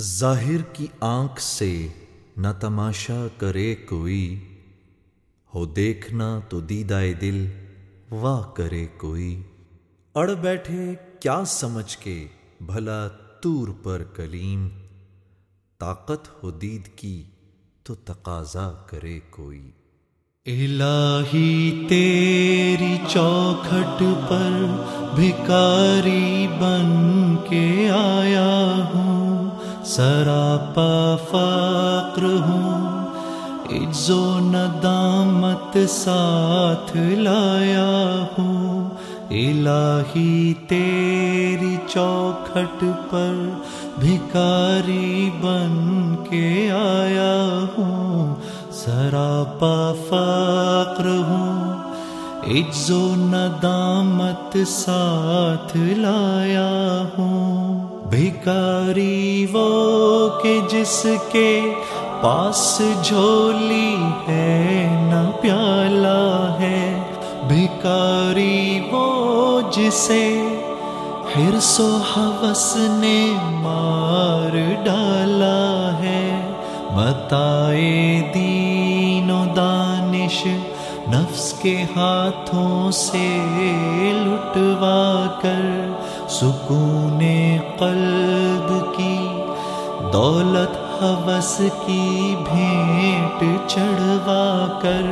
ظاہر کی آنکھ سے نہ تماشا کرے کوئی، ہو دیکھنا تو دیدائے دل واہ کرے کوئی۔ اڑ بیٹھے کیا سمجھ کے بھلا تور پر کلیم، طاقت ہو دید کی تو تقاضا کرے کوئی۔ الہی تیری چوکھٹ پر بھکاری بن کے آیا ہوں سراپا فقر ہوں عز و ندامت ساتھ لایا ہوں۔ الہی تیری چوکھٹ پر بھکاری بن کے آیا ہوں۔ سراپا فقر ہوں عز و ندامت ساتھ لایا ہوں۔ بھکاری وہ کہ جس کے پاس جھولی ہے نہ پیالہ ہے بھکاری وہ جسے حرص و حوث نے مار ڈالا ہے بتائے دین و دانش نفس کے ہاتھوں سے لٹوا کر سکون قلب کی، دولت حوث کی بھینٹ چڑھوا کر،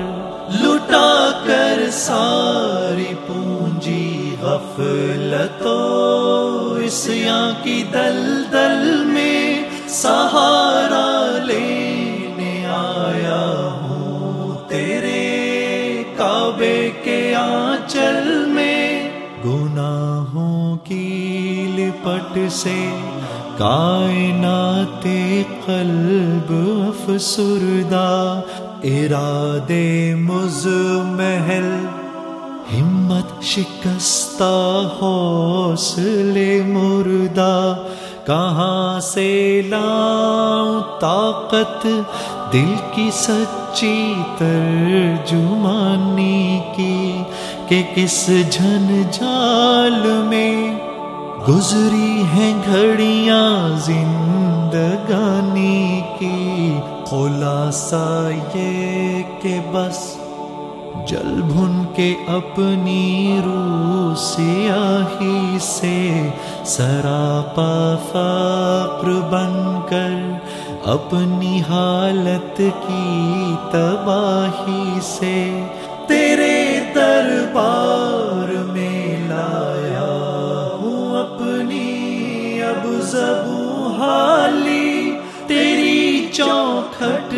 لٹا کر ساری پونجی غفلتوں اس یہاں کی دل دل میں سہارا لینے آیا ہوں تیرے کعبے کے آنچل میں۔ گناہوں کی لپٹ سے کائنات قلب افسردہ ارادے مز محل، ہمت شکستہ حوصلے مردہ، کہاں سے لاؤں طاقت دل کی سچی ترجمانی کی کہ کس جھن جال میں گزری ہیں گھڑیاں زندگانی کی؟ خلاصہ یہ کہ بس جل بھن کے اپنی روح سیاہی سے سراپا فقر بن کر اپنی حالت کی تباہی سے تیرے دربار میں لایا ہوں اپنی اب زبو حالی تیری چوکھٹ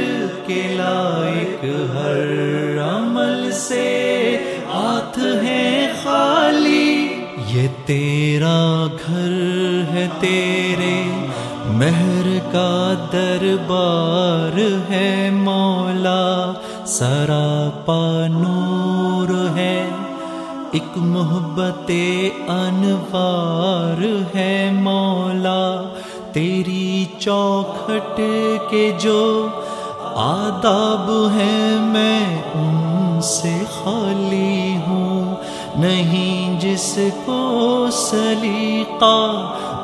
کے لائق ہر عمل سے ہاتھ ہے خالی یہ تیرا گھر ہے تیرے مہر کا دربار ہے مولا سراپا نور ہے۔ ایک محبت انوار ہے مولا، تیری چوکھٹ کے جو آداب ہیں میں ان سے خالی۔ نہیں جس کو سلیقہ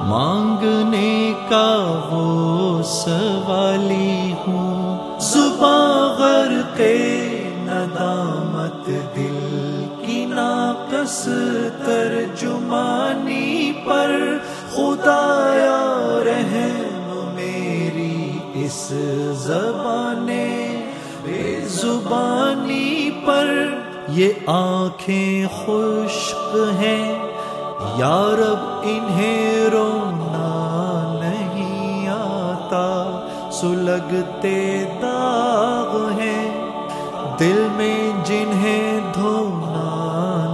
مانگنے کا وہ سوالی ہوں۔ زباغر کے ندامت دل کی ناقص ترجمانی پر خدایا رحم میری اس زبان یہ آنکھیں خشک ہیں۔ یارب انہیں رونا نہیں آتا۔ سلگتے داغ ہیں۔ دل میں جنہیں دھونا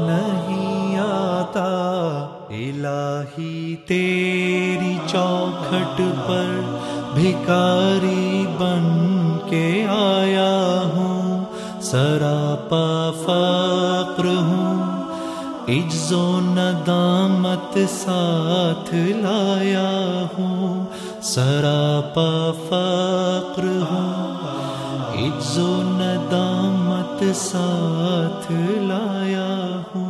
نہیں آتا۔ الہی، تیری چوکھٹ پر بھکاری بن کے آیا۔ سراپا فقر ہوں عز و ندامت ساتھ لایا ہوں۔ سراپا فقر ہوں عز و ندامت ساتھ لایا ہوں۔